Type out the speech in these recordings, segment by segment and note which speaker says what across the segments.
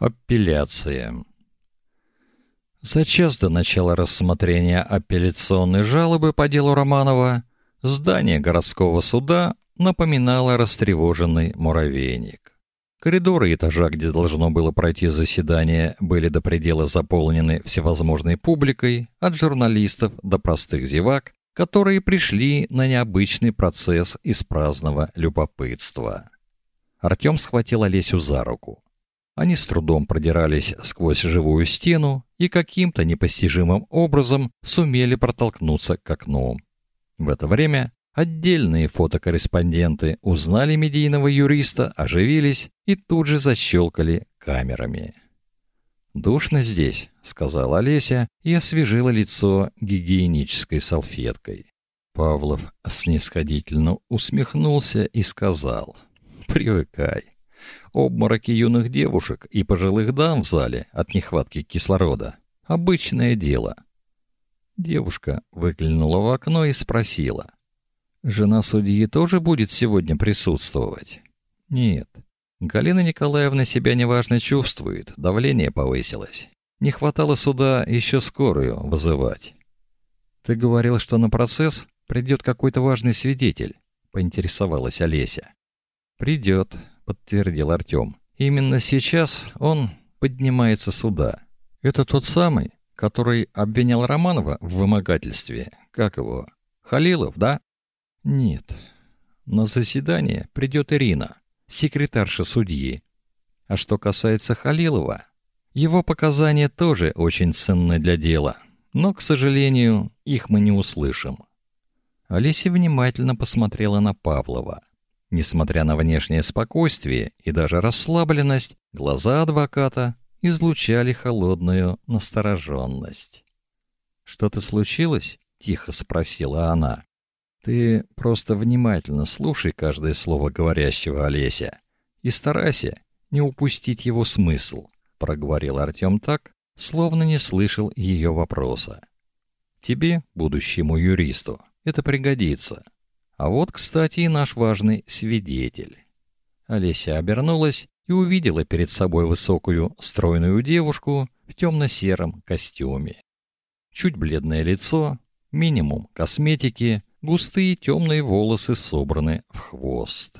Speaker 1: Апелляция. За час до начала рассмотрения апелляционной жалобы по делу Романова здание городского суда напоминало растревоженный муравейник. Коридоры этажа, где должно было пройти заседание, были до предела заполнены всевозможной публикой, от журналистов до простых зевак, которые пришли на необычный процесс из праздного любопытства. Артем схватил Олесю за руку. Они с трудом продирались сквозь живую стену и каким-то непостижимым образом сумели протолкнуться к окну. В это время отдельные фотокорреспонденты узнали медийного юриста, оживились и тут же защелкали камерами. «Душно здесь», — сказала Олеся и освежила лицо гигиенической салфеткой. Павлов снисходительно усмехнулся и сказал, «Привыкай обмороки юных девушек и пожилых дам в зале от нехватки кислорода обычное дело. Девушка выглянула в окно и спросила: "Жена судьи тоже будет сегодня присутствовать?" "Нет. Галина Николаевна себя неважно чувствует, давление повысилось. Не хватало суда еще скорую вызывать." "Ты говорил, что на процесс придет какой-то важный свидетель?" поинтересовалась Олеся. «Придет», подтвердил Артем. Именно сейчас он поднимается сюда. Это тот самый, который обвинял Романова в вымогательстве. Как его? Халилов, да? Нет. На заседание придет Ирина, секретарша судьи. А что касается Халилова, его показания тоже очень ценны для дела, но, к сожалению, их мы не услышим. Олеся внимательно посмотрела на Павлова. Несмотря на внешнее спокойствие и даже расслабленность, глаза адвоката излучали холодную настороженность. «Что-то случилось?» — тихо спросила она. «Ты просто внимательно слушай каждое слово говорящего Олеся и старайся не упустить его смысл», — проговорил Артем так, словно не слышал ее вопроса. «Тебе, будущему юристу, это пригодится». А вот, кстати, и наш важный свидетель. Олеся обернулась и увидела перед собой высокую, стройную девушку в темно-сером костюме. Чуть бледное лицо, минимум косметики, густые темные волосы собраны в хвост.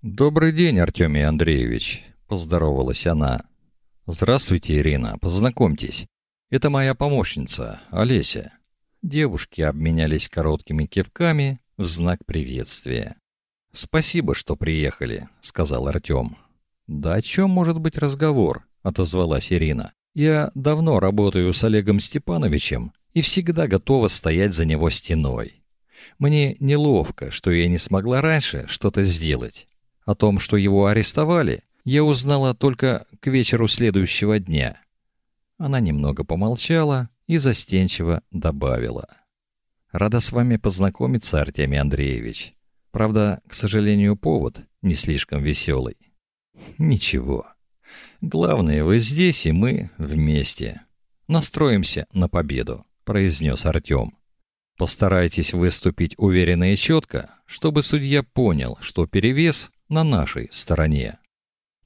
Speaker 1: «Добрый день, Артемий Андреевич», — поздоровалась она. «Здравствуйте, Ирина, познакомьтесь. Это моя помощница, Олеся». Девушки обменялись короткими кивками, в знак приветствия. «Спасибо, что приехали», — сказал Артем. «Да о чем может быть разговор?» — отозвалась Ирина. «Я давно работаю с Олегом Степановичем и всегда готова стоять за него стеной. Мне неловко, что я не смогла раньше что-то сделать. О том, что его арестовали, я узнала только к вечеру следующего дня». Она немного помолчала и застенчиво добавила. Рада с вами познакомиться, Артемий Андреевич. Правда, к сожалению, повод не слишком веселый. Ничего. Главное, вы здесь, и мы вместе. Настроимся на победу, произнес Артем. Постарайтесь выступить уверенно и четко, чтобы судья понял, что перевес на нашей стороне.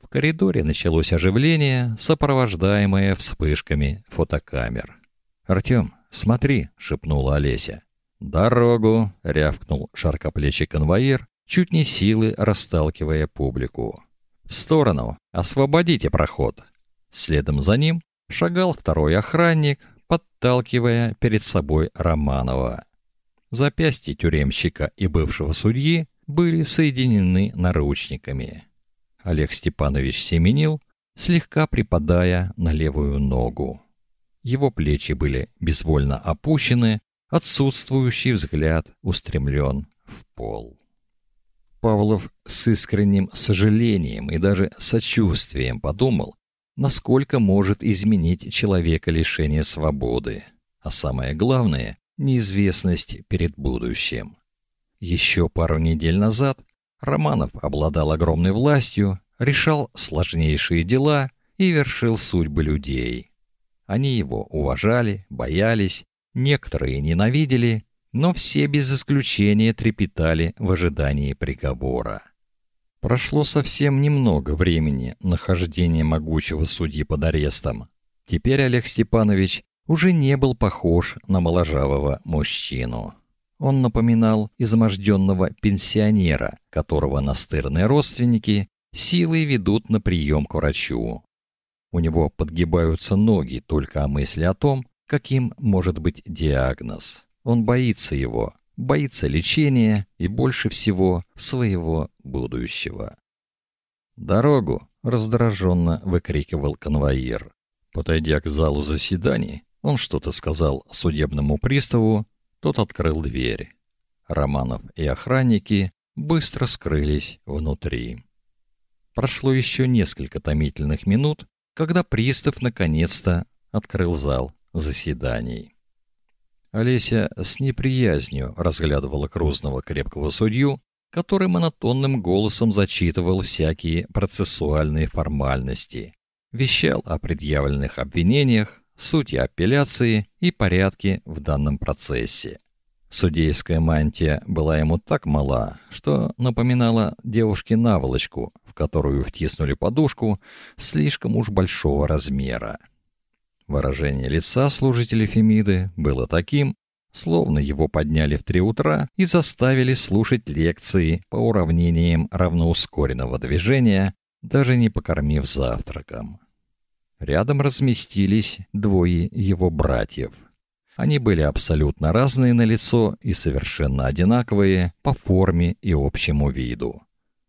Speaker 1: В коридоре началось оживление, сопровождаемое вспышками фотокамер. «Артем, смотри», — шепнула Олеся. «Дорогу!» — рявкнул широкоплечий конвоир, чуть не силы расталкивая публику. «В сторону! Освободите проход!» Следом за ним шагал второй охранник, подталкивая перед собой Романова. Запястья тюремщика и бывшего судьи были соединены наручниками. Олег Степанович семенил, слегка припадая на левую ногу. Его плечи были безвольно опущены, Отсутствующий взгляд устремлен в пол. Павлов с искренним сожалением и даже сочувствием подумал, насколько может изменить человека лишение свободы, а самое главное неизвестность перед будущим. Еще пару недель назад Романов обладал огромной властью, решал сложнейшие дела и вершил судьбы людей. Они его уважали, боялись Некоторые ненавидели, но все без исключения трепетали в ожидании приговора. Прошло совсем немного времени нахождения могучего судьи под арестом. Теперь Олег Степанович уже не был похож на моложавого мужчину. Он напоминал изможденного пенсионера, которого настырные родственники силой ведут на прием к врачу. У него подгибаются ноги только о мысли о том, каким может быть диагноз. Он боится его, боится лечения и больше всего своего будущего. «Дорогу!» — раздраженно выкрикивал конвоир. Подойдя к залу заседаний, он что-то сказал судебному приставу, тот открыл дверь. Романов и охранники быстро скрылись внутри. Прошло еще несколько томительных минут, когда пристав наконец-то открыл зал заседаний. Олеся с неприязнью разглядывала грузного крепкого судью, который монотонным голосом зачитывал всякие процессуальные формальности, вещал о предъявленных обвинениях, сути апелляции и порядке в данном процессе. Судейская мантия была ему так мала, что напоминала девушке наволочку, в которую втиснули подушку слишком уж большого размера. Выражение лица служителя Фемиды было таким, словно его подняли в три утра и заставили слушать лекции по уравнениям равноускоренного движения, даже не покормив завтраком. Рядом разместились двое его братьев. Они были абсолютно разные на лицо и совершенно одинаковые по форме и общему виду.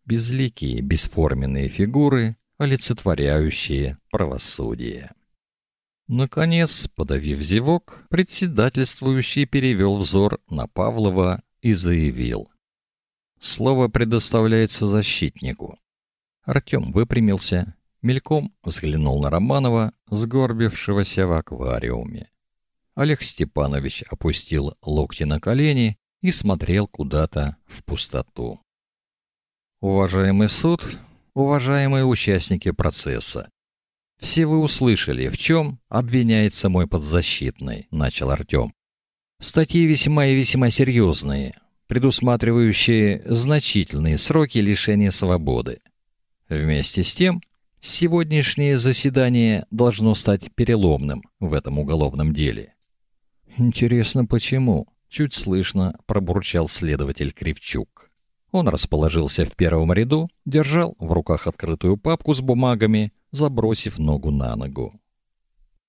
Speaker 1: Безликие, бесформенные фигуры, олицетворяющие правосудие. Наконец, подавив зевок, председательствующий перевел взор на Павлова и заявил: "Слово предоставляется защитнику". Артем выпрямился, мельком взглянул на Романова, сгорбившегося в аквариуме. Олег Степанович опустил локти на колени и смотрел куда-то в пустоту. Уважаемый суд, уважаемые участники процесса, все вы услышали, в чем обвиняется мой подзащитный, начал Артем. Статьи весьма и весьма серьезные, предусматривающие значительные сроки лишения свободы. Вместе с тем, сегодняшнее заседание должно стать переломным в этом уголовном деле. Интересно, почему? чуть слышно пробурчал следователь Кривчук. Он расположился в первом ряду, держал в руках открытую папку с бумагами забросив ногу на ногу.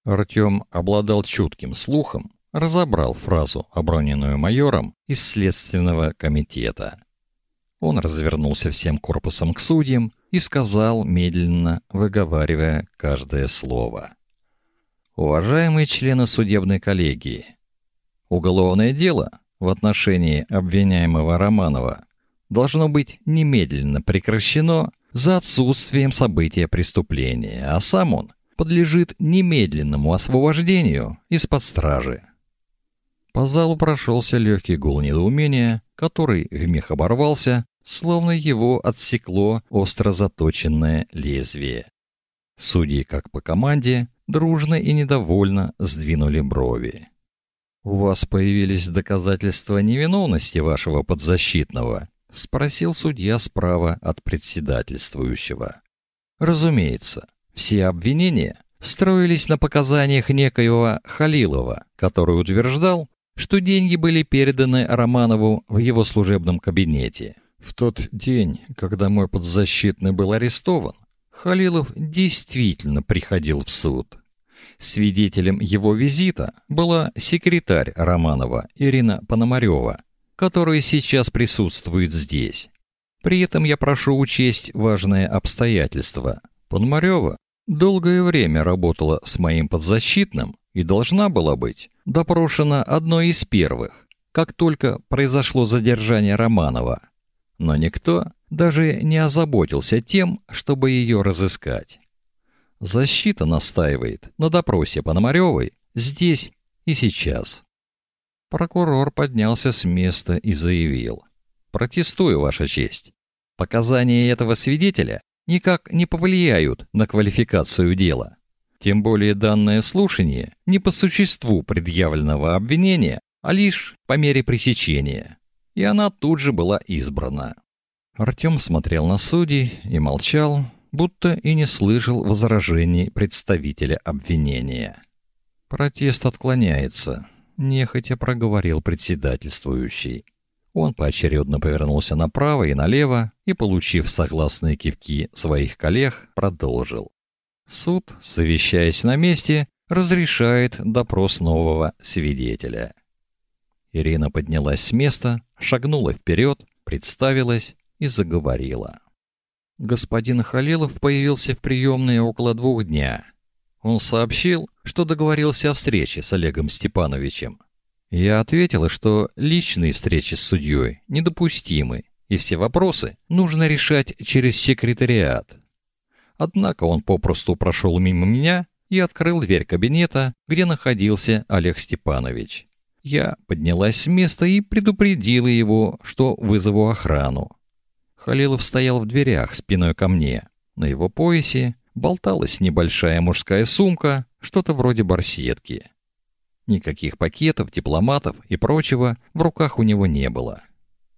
Speaker 1: Артем обладал чутким слухом, разобрал фразу, оброненную майором из следственного комитета. Он развернулся всем корпусом к судьям и сказал, медленно выговаривая каждое слово. Уважаемые члены судебной коллегии, уголовное дело в отношении обвиняемого Романова должно быть немедленно прекращено за отсутствием события преступления, а сам он подлежит немедленному освобождению из-под стражи. По залу прошелся легкий гул недоумения, который вмиг оборвался, словно его отсекло остро заточенное лезвие. Судьи, как по команде, дружно и недовольно сдвинули брови. У вас появились доказательства невиновности вашего подзащитного, спросил судья справа от председательствующего. Разумеется, все обвинения строились на показаниях некоего Халилова, который утверждал, что деньги были переданы Романову в его служебном кабинете. В тот день, когда мой подзащитный был арестован, Халилов действительно приходил в суд. Свидетелем его визита была секретарь Романова Ирина Пономарева, которые сейчас присутствуют здесь. При этом я прошу учесть важное обстоятельство. Пономарёва долгое время работала с моим подзащитным и должна была быть допрошена одной из первых, как только произошло задержание Романова. Но никто даже не озаботился тем, чтобы ее разыскать. Защита настаивает на допросе Пономарёвой здесь и сейчас. Прокурор поднялся с места и заявил: "Протестую, ваша честь. Показания этого свидетеля никак не повлияют на квалификацию дела. Тем более данное слушание не по существу предъявленного обвинения, а лишь по мере пресечения. И она тут же была избрана. Артем смотрел на судей и молчал, будто и не слышал возражений представителя обвинения. Протест отклоняется, нехотя проговорил председательствующий. Он поочередно повернулся направо и налево и, получив согласные кивки своих коллег, продолжил. Суд, совещаясь на месте, разрешает допрос нового свидетеля. Ирина поднялась с места, шагнула вперед, представилась и заговорила. Господин Халилов появился в приемной около двух дня. Он сообщил, что договорился о встрече с Олегом Степановичем. Я ответила, что личные встречи с судьей недопустимы, и все вопросы нужно решать через секретариат. Однако он попросту прошел мимо меня и открыл дверь кабинета, где находился Олег Степанович. Я поднялась с места и предупредила его, что вызову охрану. Халилов стоял в дверях спиной ко мне. На его поясе болталась небольшая мужская сумка, что-то вроде барсетки. Никаких пакетов, дипломатов и прочего в руках у него не было.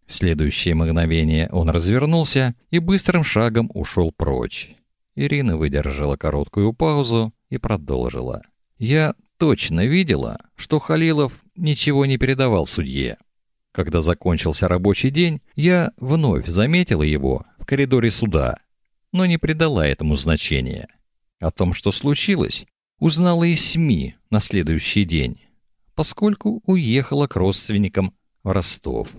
Speaker 1: В следующее мгновение он развернулся и быстрым шагом ушел прочь. Ирина выдержала короткую паузу и продолжила. Я точно видела, что Халилов ничего не передавал судье. Когда закончился рабочий день, я вновь заметила его в коридоре суда, но не придала этому значения. О том, что случилось, узнала из СМИ на следующий день, поскольку уехала к родственникам в Ростов.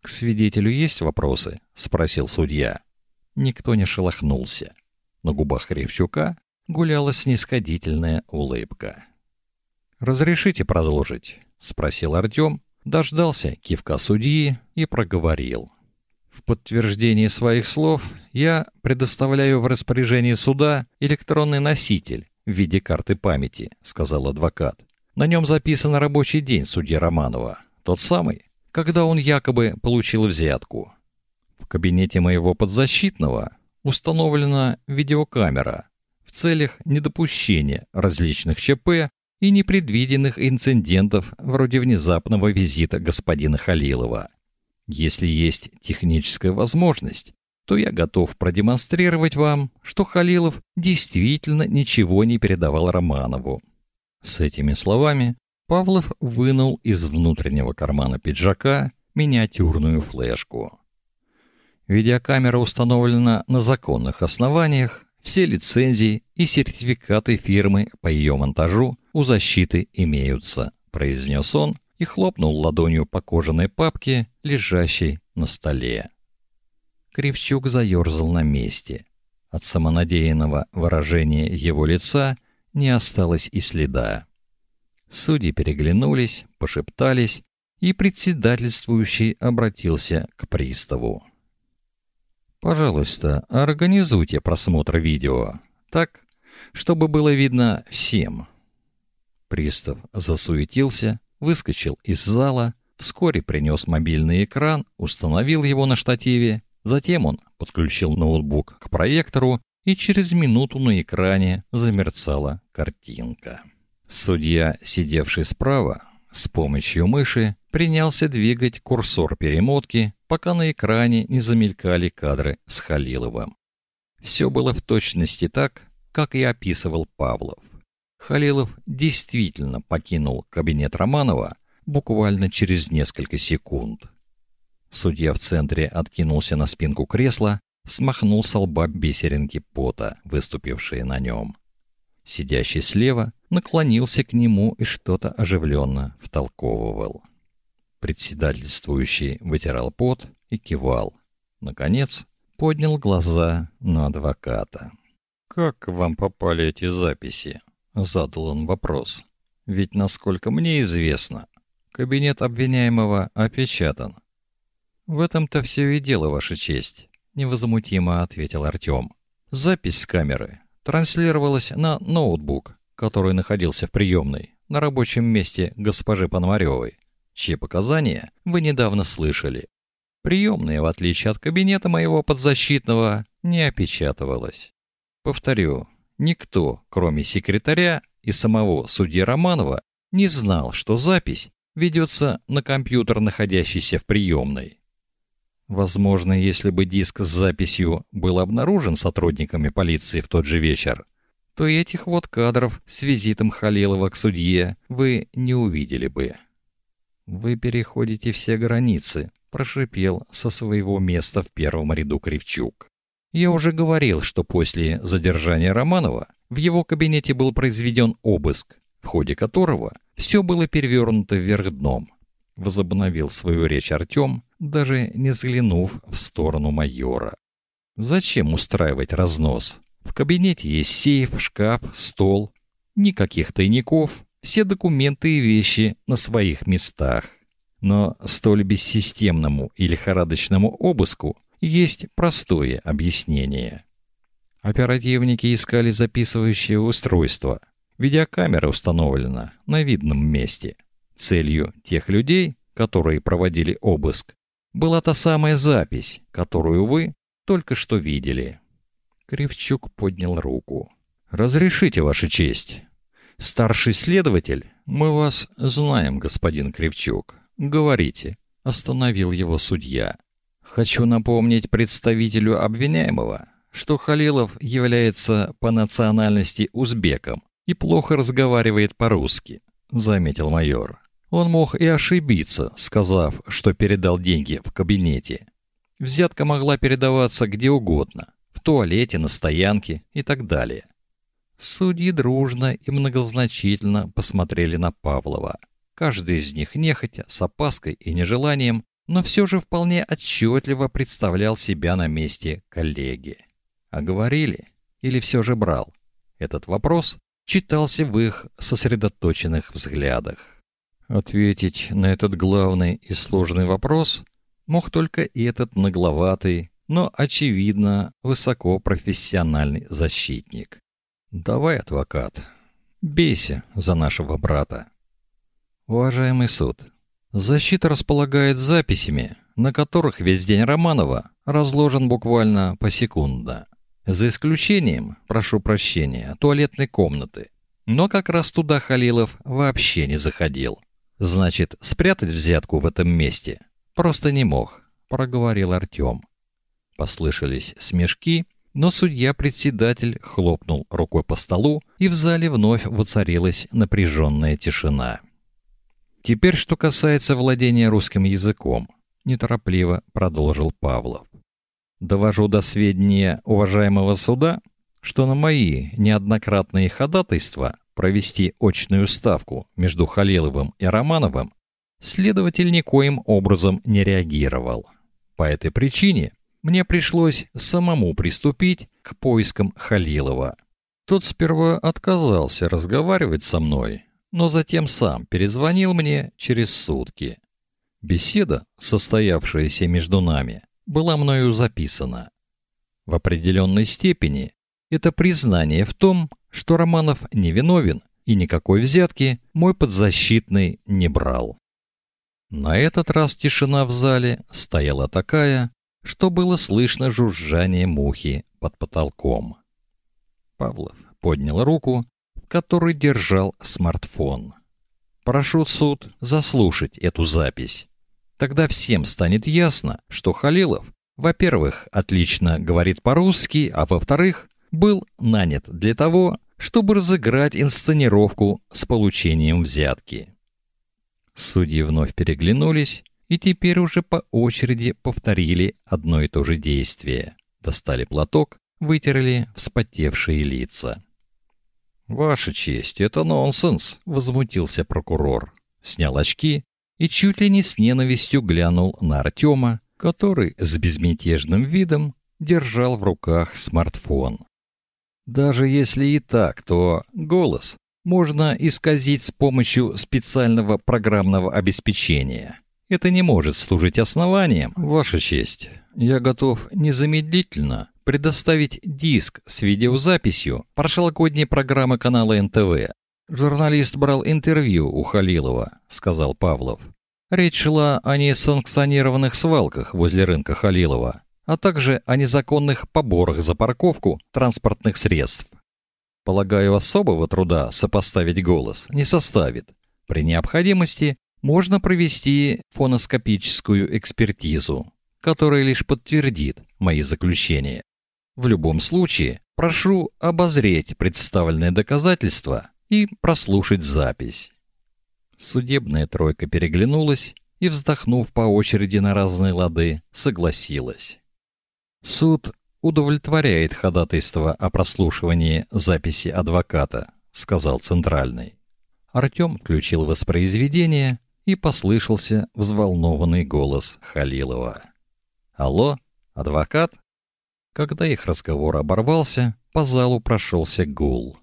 Speaker 1: К свидетелю есть вопросы, спросил судья. Никто не шелохнулся. На губах Кривчука гуляла снисходительная улыбка. Разрешите продолжить, спросил Артем, дождался кивка судьи и проговорил. В подтверждение своих слов я предоставляю в распоряжение суда электронный носитель в виде карты памяти, сказал адвокат. На нем записан рабочий день судьи Романова, тот самый, когда он якобы получил взятку. В кабинете моего подзащитного установлена видеокамера в целях недопущения различных ЧП и непредвиденных инцидентов вроде внезапного визита господина Халилова. Если есть техническая возможность, то я готов продемонстрировать вам, что Халилов действительно ничего не передавал Романову. С этими словами Павлов вынул из внутреннего кармана пиджака миниатюрную флешку. Видеокамера установлена на законных основаниях, все лицензии и сертификаты фирмы по ее монтажу у защиты имеются, произнес он и хлопнул ладонью по кожаной папке, лежащей на столе. Кривчук заерзал на месте. От самонадеянного выражения его лица не осталось и следа. Судьи переглянулись, пошептались, и председательствующий обратился к приставу. Пожалуйста, организуйте просмотр видео так, чтобы было видно всем. Пристав засуетился, выскочил из зала, вскоре принес мобильный экран, установил его на штативе, затем он подключил ноутбук к проектору, и через минуту на экране замерцала картинка. Судья, сидевший справа, с помощью мыши принялся двигать курсор перемотки, пока на экране не замелькали кадры с Халиловым. Все было в точности так, как и описывал Павлов. Халилов действительно покинул кабинет Романова буквально через несколько секунд. Судья в центре откинулся на спинку кресла, смахнул с лба бисеринки пота, выступившие на нем. Сидящий слева наклонился к нему и что-то оживленно втолковывал. Председательствующий вытирал пот и кивал. Наконец, поднял глаза на адвоката. «Как вам попали эти записи?» — задал он вопрос. «Ведь, насколько мне известно, кабинет обвиняемого опечатан». «В этом-то все и дело, Ваша честь», — невозмутимо ответил Артем. «Запись с камеры транслировалась на ноутбук, который находился в приемной, на рабочем месте госпожи Пономаревой, чьи показания вы недавно слышали. Приемная, в отличие от кабинета моего подзащитного, не опечатывалась. Повторю, никто, кроме секретаря и самого судьи Романова, не знал, что запись ведется на компьютер, находящийся в приемной. Возможно, если бы диск с записью был обнаружен сотрудниками полиции в тот же вечер, то этих вот кадров с визитом Халилова к судье вы не увидели бы. Вы переходите все границы, прошипел со своего места в первом ряду Кривчук. Я уже говорил, что после задержания Романова в его кабинете был произведен обыск, в ходе которого все было перевернуто вверх дном. Возобновил свою речь Артем, даже не взглянув в сторону майора. Зачем устраивать разнос? В кабинете есть сейф, шкаф, стол. Никаких тайников, все документы и вещи на своих местах. Но столь бессистемному и лихорадочному обыску есть простое объяснение. Оперативники искали записывающее устройство. Видеокамера установлена на видном месте. Целью тех людей, которые проводили обыск, была та самая запись, которую вы только что видели. Кривчук поднял руку. Разрешите, ваша честь. Старший следователь, мы вас знаем, господин Кривчук. Говорите, остановил его судья. Хочу напомнить представителю обвиняемого, что Халилов является по национальности узбеком и плохо разговаривает по-русски, заметил майор. Он мог и ошибиться, сказав, что передал деньги в кабинете. Взятка могла передаваться где угодно, в туалете, на стоянке и так далее. Судьи дружно и многозначительно посмотрели на Павлова. Каждый из них нехотя, с опаской и нежеланием, но все же вполне отчетливо представлял себя на месте коллеги. А говорили или все же брал? Этот вопрос читался в их сосредоточенных взглядах. Ответить на этот главный и сложный вопрос мог только этот нагловатый, но очевидно высокопрофессиональный защитник. Давай, адвокат, бейся за нашего брата. Уважаемый суд, защита располагает записями, на которых весь день Романова разложен буквально посекундно. За исключением, прошу прощения, туалетной комнаты. Но как раз туда Халилов вообще не заходил. Значит, спрятать взятку в этом месте просто не мог, проговорил Артем. Послышались смешки, но судья-председатель хлопнул рукой по столу, и в зале вновь воцарилась напряженная тишина. Теперь, что касается владения русским языком, неторопливо продолжил Павлов. Довожу до сведения уважаемого суда, что на мои неоднократные ходатайства провести очную ставку между Халиловым и Романовым, следователь никоим образом не реагировал. По этой причине мне пришлось самому приступить к поискам Халилова. Тот сперва отказался разговаривать со мной, но затем сам перезвонил мне через сутки. Беседа, состоявшаяся между нами, была мною записана. В определенной степени это признание в том, что Романов невиновен и никакой взятки мой подзащитный не брал. На этот раз тишина в зале стояла такая, что было слышно жужжание мухи под потолком. Павлов поднял руку, в которой держал смартфон. Прошу суд заслушать эту запись. Тогда всем станет ясно, что Халилов, во-первых, отлично говорит по-русски, а во-вторых, был нанят для того, чтобы разыграть инсценировку с получением взятки. Судьи вновь переглянулись и теперь уже по очереди повторили одно и то же действие. Достали платок, вытерли вспотевшие лица. Ваша честь, это нонсенс, возмутился прокурор. Снял очки и чуть ли не с ненавистью глянул на Артема, который с безмятежным видом держал в руках смартфон. Даже если и так, то голос можно исказить с помощью специального программного обеспечения. Это не может служить основанием, Ваша честь. Я готов незамедлительно предоставить диск с видеозаписью прошлогодней программы канала НТВ. Журналист брал интервью у Халилова, сказал Павлов. Речь шла о несанкционированных свалках возле рынка Халилова а также о незаконных поборах за парковку транспортных средств. Полагаю, особого труда сопоставить голос не составит. При необходимости можно провести фоноскопическую экспертизу. которое лишь подтвердит мои заключения. В любом случае, прошу обозреть представленные доказательства и прослушать запись. Судебная тройка переглянулась и, вздохнув по очереди на разные лады, согласилась. Суд удовлетворяет ходатайство о прослушивании записи адвоката, сказал центральный. Артём включил воспроизведение, и послышался взволнованный голос Халилова. Алло, адвокат? Когда их разговор оборвался, по залу прошелся гул.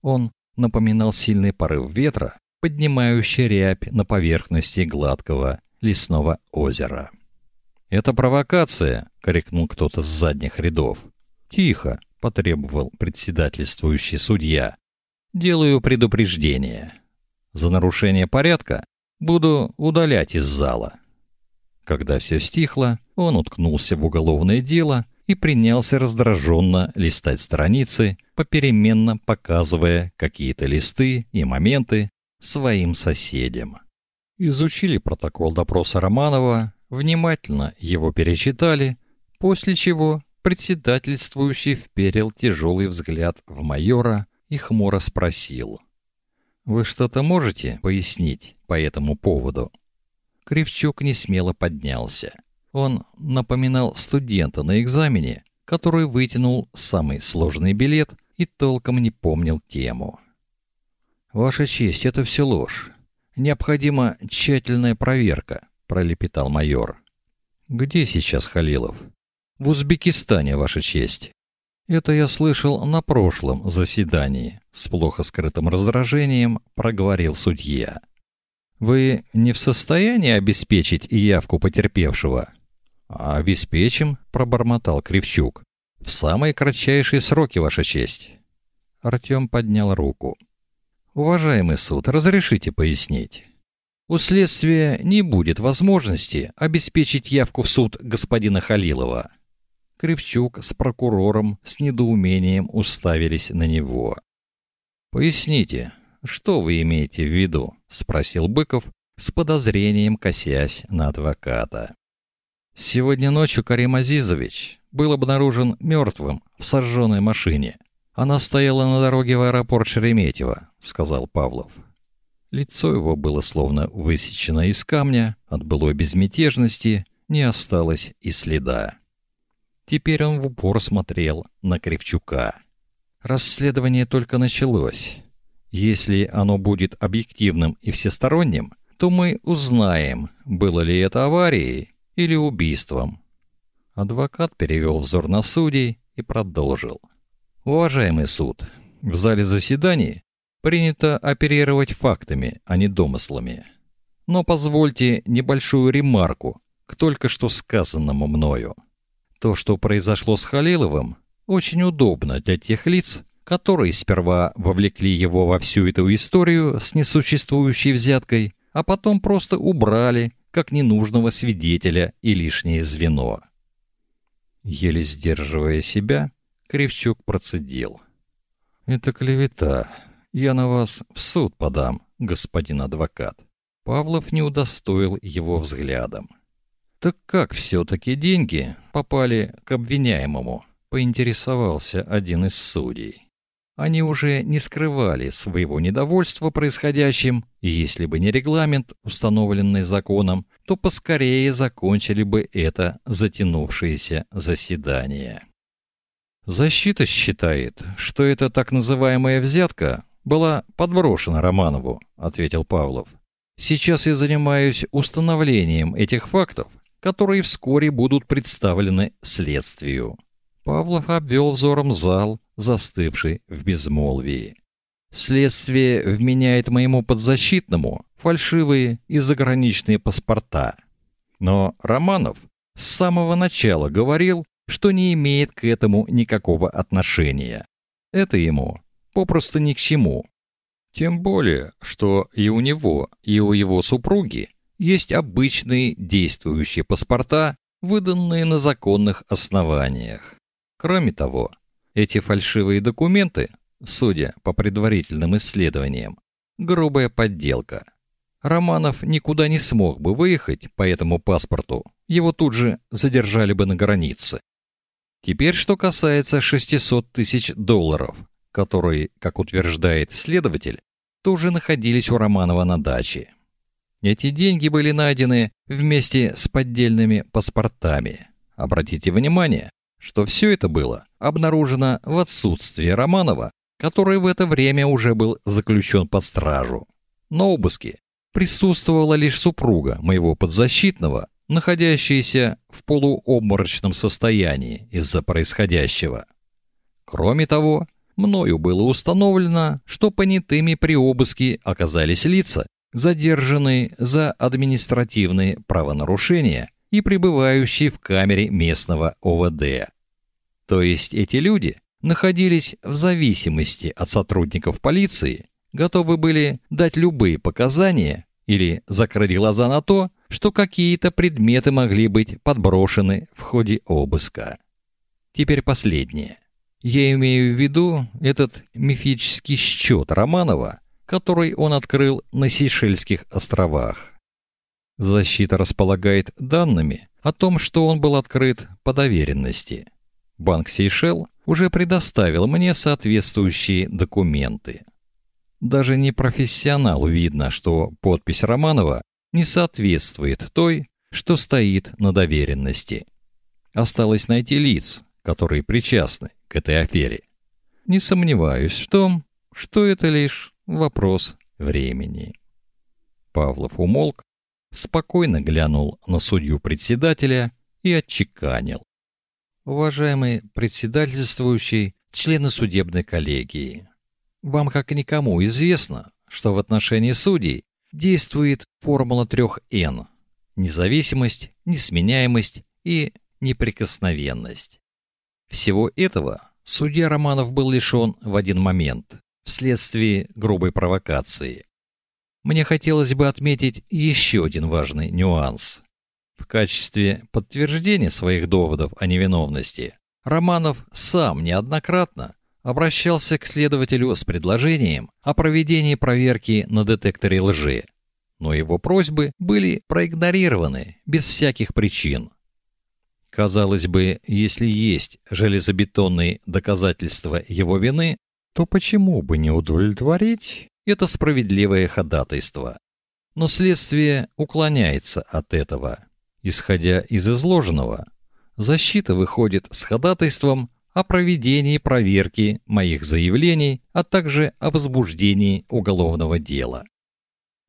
Speaker 1: Он напоминал сильный порыв ветра, поднимающий рябь на поверхности гладкого лесного озера. Это провокация, крикнул кто-то с задних рядов. Тихо, потребовал председательствующий судья. Делаю предупреждение. За нарушение порядка буду удалять из зала. Когда все стихло, он уткнулся в уголовное дело и принялся раздраженно листать страницы, попеременно показывая какие-то листы и моменты своим соседям. Изучили протокол допроса Романова, внимательно его перечитали, после чего председательствующий вперил тяжелый взгляд в майора и хмуро спросил: "Вы что-то можете пояснить по этому поводу?" Кривчук не смело поднялся. Он напоминал студента на экзамене, который вытянул самый сложный билет и толком не помнил тему. Ваша честь, это все ложь. Необходима тщательная проверка, пролепетал майор. Где сейчас Халилов? В Узбекистане, ваша честь. Это я слышал на прошлом заседании, с плохо скрытым раздражением проговорил судья. Вы не в состоянии обеспечить явку потерпевшего? Обеспечим, пробормотал Кривчук. В самые кратчайшие сроки, ваша честь. Артём поднял руку. Уважаемый суд, разрешите пояснить. У следствия не будет возможности обеспечить явку в суд господина Халилова. Кривчук с прокурором с недоумением уставились на него. Поясните, что вы имеете в виду? спросил Быков с подозрением косясь на адвоката. Сегодня ночью Карим Азизович был обнаружен мертвым в сожженной машине. Она стояла на дороге в аэропорт Шереметьево, сказал Павлов. Лицо его было словно высечено из камня, от былой безмятежности не осталось и следа. Теперь он в упор смотрел на Кривчука. Расследование только началось. Если оно будет объективным и всесторонним, то мы узнаем, было ли это аварией или убийством. Адвокат перевел взор на судей и продолжил. Уважаемый суд, в зале заседаний принято оперировать фактами, а не домыслами. Но позвольте небольшую ремарку к только что сказанному мною. То, что произошло с Халиловым, очень удобно для тех лиц, которые сперва вовлекли его во всю эту историю с несуществующей взяткой, а потом просто убрали как ненужного свидетеля и лишнее звено. Еле сдерживая себя, Кривчук процедил: "Это клевета. Я на вас в суд подам, господин адвокат". Павлов не удостоил его взглядом. Так как все таки деньги попали к обвиняемому? поинтересовался один из судей. Они уже не скрывали своего недовольства происходящим, и если бы не регламент, установленный законом, то поскорее закончили бы это затянувшееся заседание. Защита считает, что эта так называемая взятка была подброшена Романову, ответил Павлов. Сейчас я занимаюсь установлением этих фактов, которые вскоре будут представлены следствию. Павлов обвел взором зал, застывший в безмолвии. Следствие вменяет моему подзащитному фальшивые и заграничные паспорта. Но Романов с самого начала говорил, что не имеет к этому никакого отношения. Это ему попросту ни к чему. Тем более, что и у него, и у его супруги есть обычные действующие паспорта, выданные на законных основаниях. Кроме того, эти фальшивые документы, судя по предварительным исследованиям, грубая подделка. Романов никуда не смог бы выехать по этому паспорту. Его тут же задержали бы на границе. Теперь что касается 600 тысяч долларов, которые, как утверждает следователь, тоже находились у Романова на даче. Эти деньги были найдены вместе с поддельными паспортами. Обратите внимание, что все это было обнаружено в отсутствии Романова, который в это время уже был заключен под стражу. На обыске присутствовала лишь супруга моего подзащитного, находящаяся в полуобморочном состоянии из-за происходящего. Кроме того, мною было установлено, что понятыми при обыске оказались лица, задержанные за административные правонарушения и пребывающие в камере местного ОВД. То есть эти люди находились в зависимости от сотрудников полиции, готовы были дать любые показания или закрыть глаза на то, что какие-то предметы могли быть подброшены в ходе обыска. Теперь последнее. Я имею в виду этот мифический счет Романова, который он открыл на Сейшельских островах. Защита располагает данными о том, что он был открыт по доверенности. Банк Сейшел уже предоставил мне соответствующие документы. Даже не профессионалу видно, что подпись Романова не соответствует той, что стоит на доверенности. Осталось найти лиц, которые причастны к этой афере. Не сомневаюсь в том, что это лишь вопрос времени. Павлов умолк, спокойно глянул на судью-председателя и отчеканил. Уважаемый председательствующий, члены судебной коллегии, вам как никому известно, что в отношении судей действует формула трех Н: независимость, несменяемость и неприкосновенность. Всего этого судья Романов был лишен в один момент вследствие грубой провокации. Мне хотелось бы отметить еще один важный нюанс. В качестве подтверждения своих доводов о невиновности Романов сам неоднократно обращался к следователю с предложением о проведении проверки на детекторе лжи, но его просьбы были проигнорированы без всяких причин. Казалось бы, если есть железобетонные доказательства его вины, то почему бы не удовлетворить это справедливое ходатайство? Но следствие уклоняется от этого. Исходя из изложенного, защита выходит с ходатайством о проведении проверки моих заявлений, а также о возбуждении уголовного дела.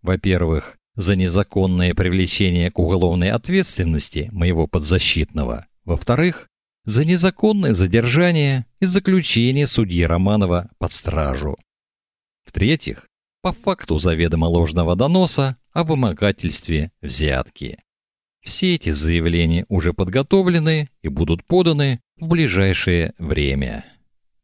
Speaker 1: Во-первых, за незаконное привлечение к уголовной ответственности моего подзащитного. Во-вторых, за незаконное задержание и заключение судьи Романова под стражу. В-третьих, по факту заведомо ложного доноса о вымогательстве взятки. Все эти заявления уже подготовлены и будут поданы в ближайшее время.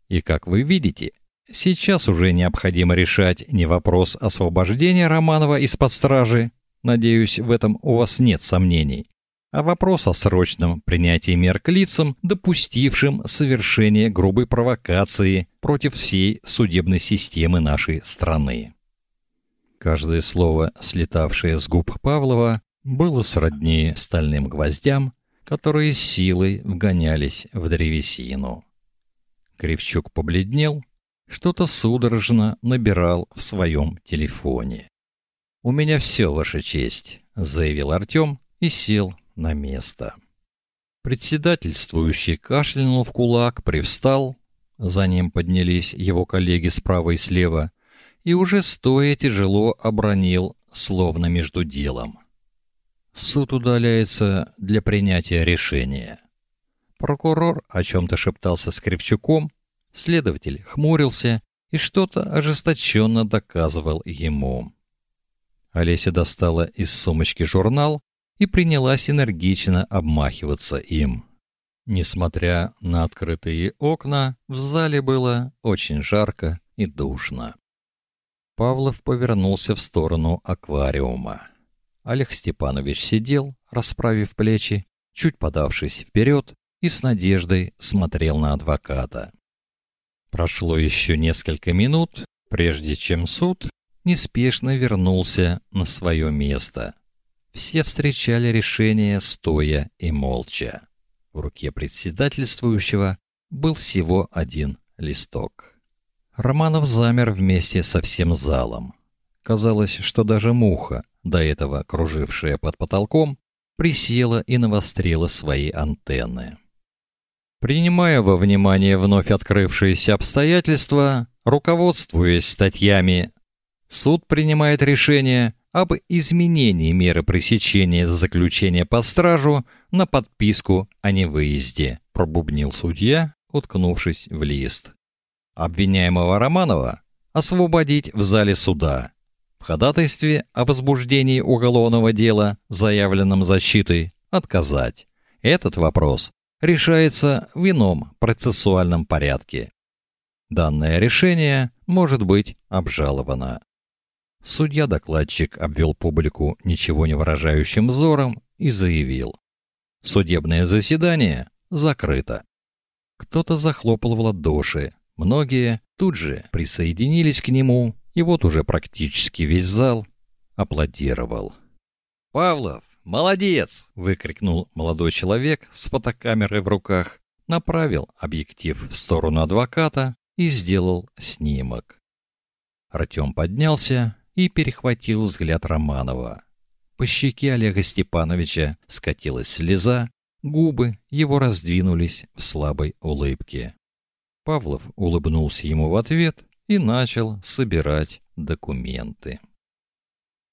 Speaker 1: И как вы видите, сейчас уже необходимо решать не вопрос освобождения Романова из-под стражи, надеюсь, в этом у вас нет сомнений, а вопрос о срочном принятии мер к лицам, допустившим совершение грубой провокации против всей судебной системы нашей страны. Каждое слово, слетавшее с губ Павлова, было сродни стальным гвоздям, которые силой вгонялись в древесину. Кривчук побледнел, что-то судорожно набирал в своем телефоне. «У меня все, Ваша честь», — заявил Артем и сел на место. Председательствующий кашлянул в кулак, привстал, за ним поднялись его коллеги справа и слева, и уже стоя тяжело обронил, словно между делом. Суд удаляется для принятия решения. Прокурор о чем то шептался с Кривчуком, следователь хмурился и что-то ожесточенно доказывал ему. Олеся достала из сумочки журнал и принялась энергично обмахиваться им. Несмотря на открытые окна, в зале было очень жарко и душно. Павлов повернулся в сторону аквариума. Олег Степанович сидел, расправив плечи, чуть подавшись вперед и с надеждой смотрел на адвоката. Прошло еще несколько минут, прежде чем суд неспешно вернулся на свое место. Все встречали решение стоя и молча. В руке председательствующего был всего один листок. Романов замер вместе со всем залом. Казалось, что даже муха, до этого кружившая под потолком, присела и навострила свои антенны. Принимая во внимание вновь открывшиеся обстоятельства, руководствуясь статьями, суд принимает решение об изменении меры пресечения заключения под стражу на подписку о невыезде, пробубнил судья, уткнувшись в лист. Обвиняемого Романова освободить в зале суда. В ходатайстве о возбуждении уголовного дела, заявленном защитой, отказать. Этот вопрос решается в ином процессуальном порядке. Данное решение может быть обжаловано. Судья-докладчик обвел публику ничего не выражающим взором и заявил: "Судебное заседание закрыто". Кто-то захлопал в ладоши, многие тут же присоединились к нему, и вот уже практически весь зал аплодировал. "Павлов, молодец!" выкрикнул молодой человек с фотокамерой в руках, направил объектив в сторону адвоката и сделал снимок. Артем поднялся и перехватил взгляд Романова. По щеке Олега Степановича скатилась слеза, губы его раздвинулись в слабой улыбке. Павлов улыбнулся ему в ответ и начал собирать документы.